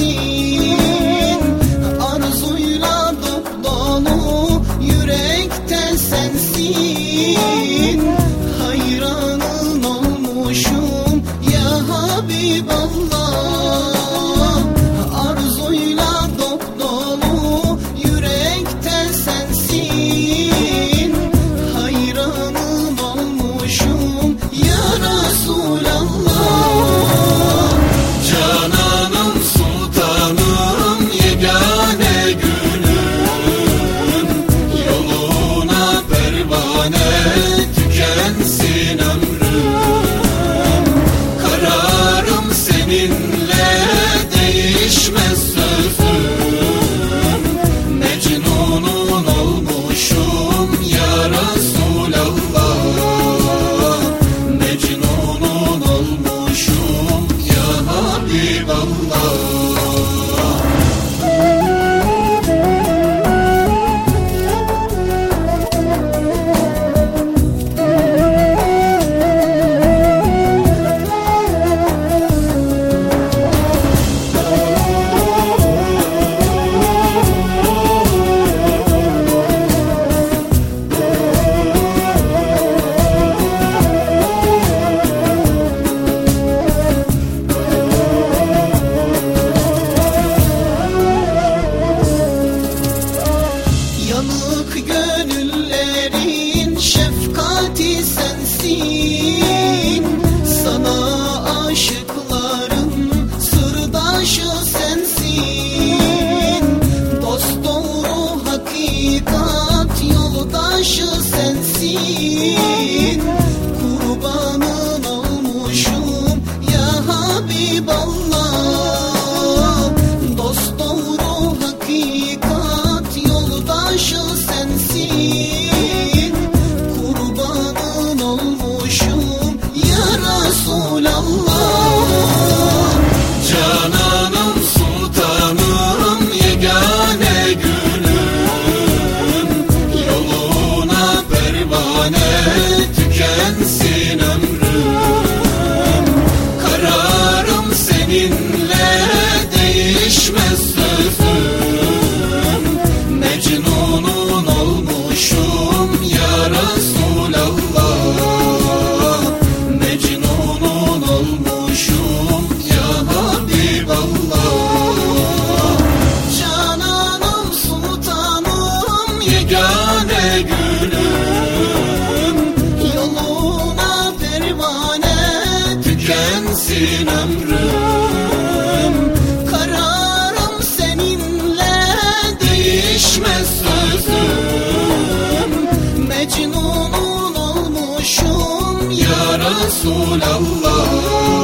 see. You. düşmez sözüm. Mecnun'un olmuşum ya Resulallah. Mecnun'un olmuşum ya Habiballah. Cananım sultanım yegane gün Resulallah